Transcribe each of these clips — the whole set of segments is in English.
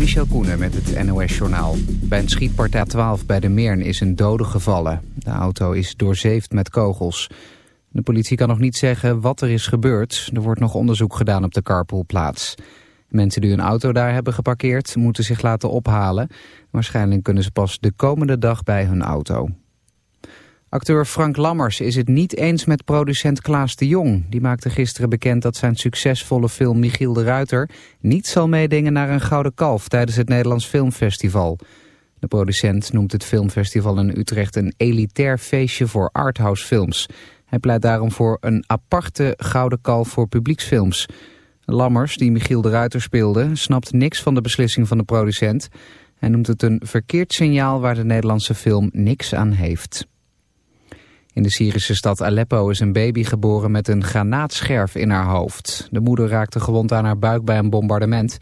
Michel Koenen met het NOS-journaal. Bij een schietpartij 12 bij de Meern is een dode gevallen. De auto is doorzeefd met kogels. De politie kan nog niet zeggen wat er is gebeurd. Er wordt nog onderzoek gedaan op de carpoolplaats. Mensen die hun auto daar hebben geparkeerd moeten zich laten ophalen. Waarschijnlijk kunnen ze pas de komende dag bij hun auto. Acteur Frank Lammers is het niet eens met producent Klaas de Jong. Die maakte gisteren bekend dat zijn succesvolle film Michiel de Ruiter... niet zal meedingen naar een Gouden Kalf tijdens het Nederlands Filmfestival. De producent noemt het filmfestival in Utrecht een elitair feestje voor arthouse films. Hij pleit daarom voor een aparte Gouden Kalf voor publieksfilms. Lammers, die Michiel de Ruiter speelde, snapt niks van de beslissing van de producent. Hij noemt het een verkeerd signaal waar de Nederlandse film niks aan heeft. In de Syrische stad Aleppo is een baby geboren met een granaatscherf in haar hoofd. De moeder raakte gewond aan haar buik bij een bombardement.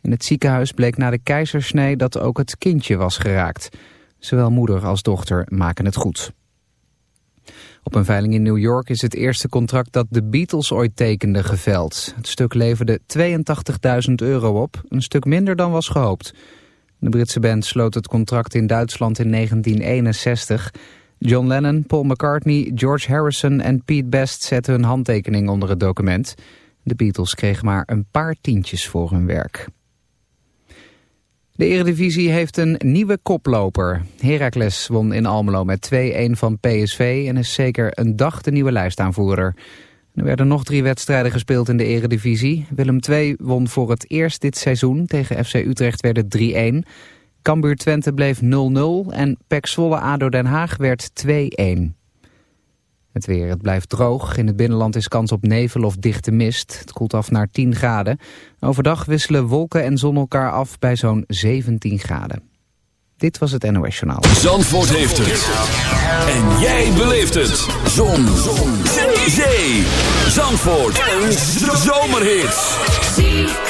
In het ziekenhuis bleek na de keizersnee dat ook het kindje was geraakt. Zowel moeder als dochter maken het goed. Op een veiling in New York is het eerste contract dat de Beatles ooit tekenden geveld. Het stuk leverde 82.000 euro op, een stuk minder dan was gehoopt. De Britse band sloot het contract in Duitsland in 1961... John Lennon, Paul McCartney, George Harrison en Pete Best zetten hun handtekening onder het document. De Beatles kregen maar een paar tientjes voor hun werk. De Eredivisie heeft een nieuwe koploper. Heracles won in Almelo met 2-1 van PSV en is zeker een dag de nieuwe lijstaanvoerder. Er werden nog drie wedstrijden gespeeld in de Eredivisie. Willem II won voor het eerst dit seizoen. Tegen FC Utrecht werd het 3-1. Cambuur Twente bleef 0-0 en Pek Zwolle ADO Den Haag werd 2-1. Het weer, het blijft droog. In het binnenland is kans op nevel of dichte mist. Het koelt af naar 10 graden. Overdag wisselen wolken en zon elkaar af bij zo'n 17 graden. Dit was het NOS Journaal. Zandvoort heeft het. En jij beleeft het. Zon. zon. Zee. Zandvoort. Een zomerhit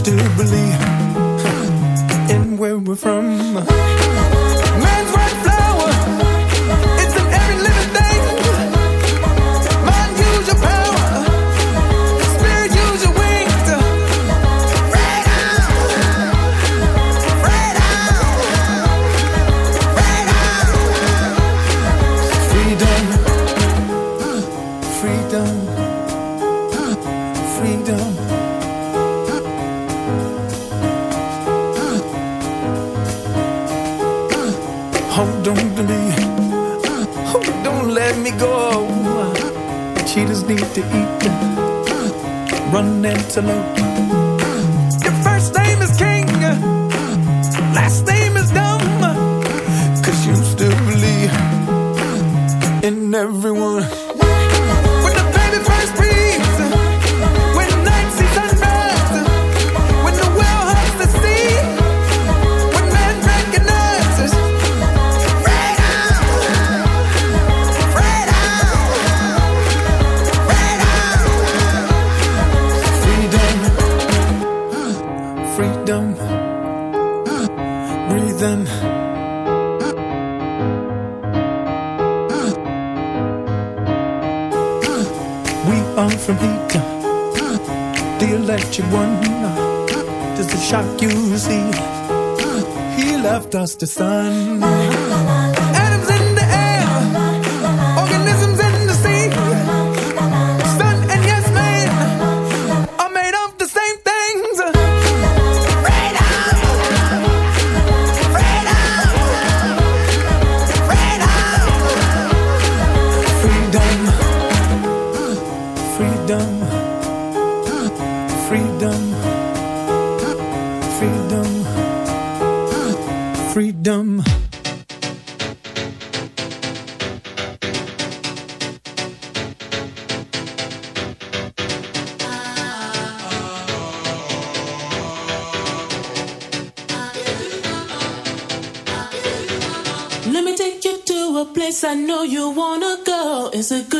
still believe in where we're from. Man's don't It's a good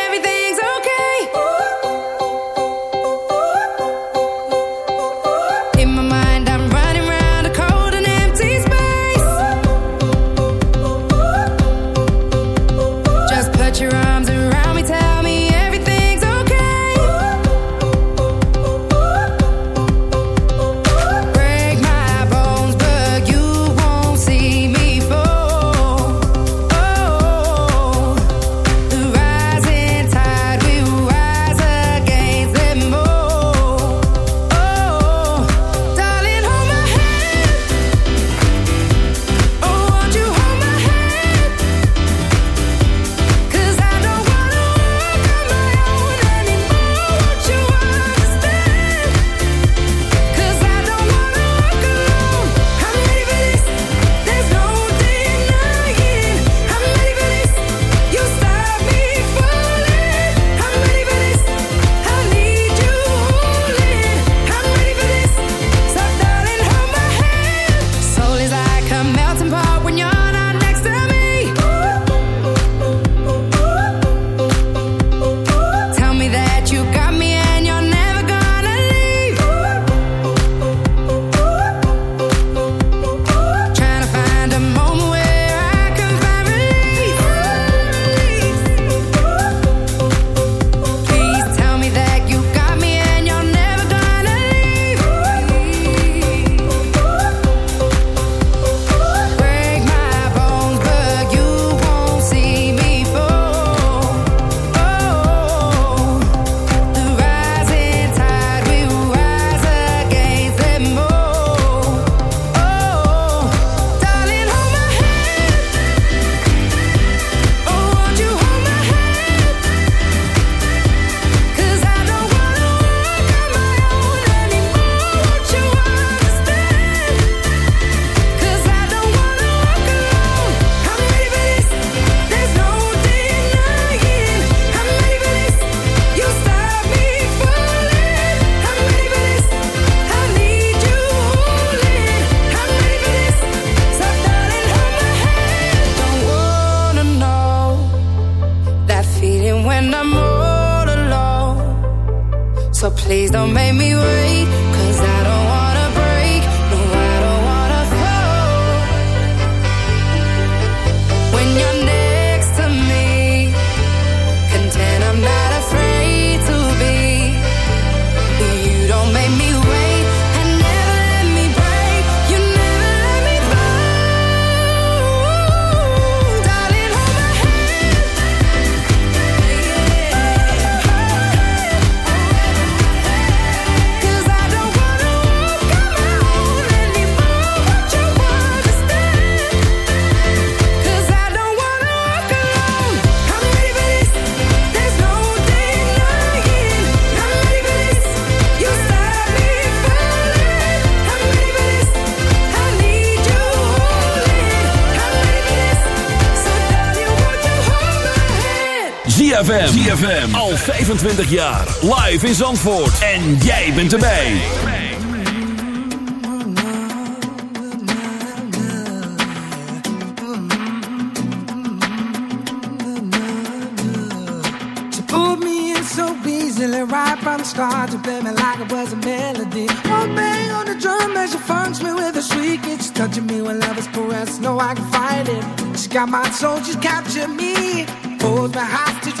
ZFM. Al 25 jaar. Live in Zandvoort. En jij bent erbij. She pulled me in so easily right from the start. to played me like it was a melody. One bang on the drum as she funks me with a shriek. It's touching me when love is caressed. No, I can fight it. She got my soul, she's captured me. Holds my hostage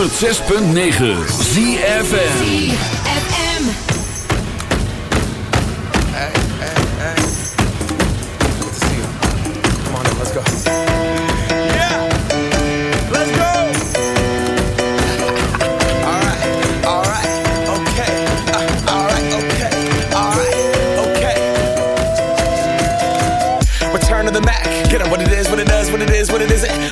106.9 ZFM.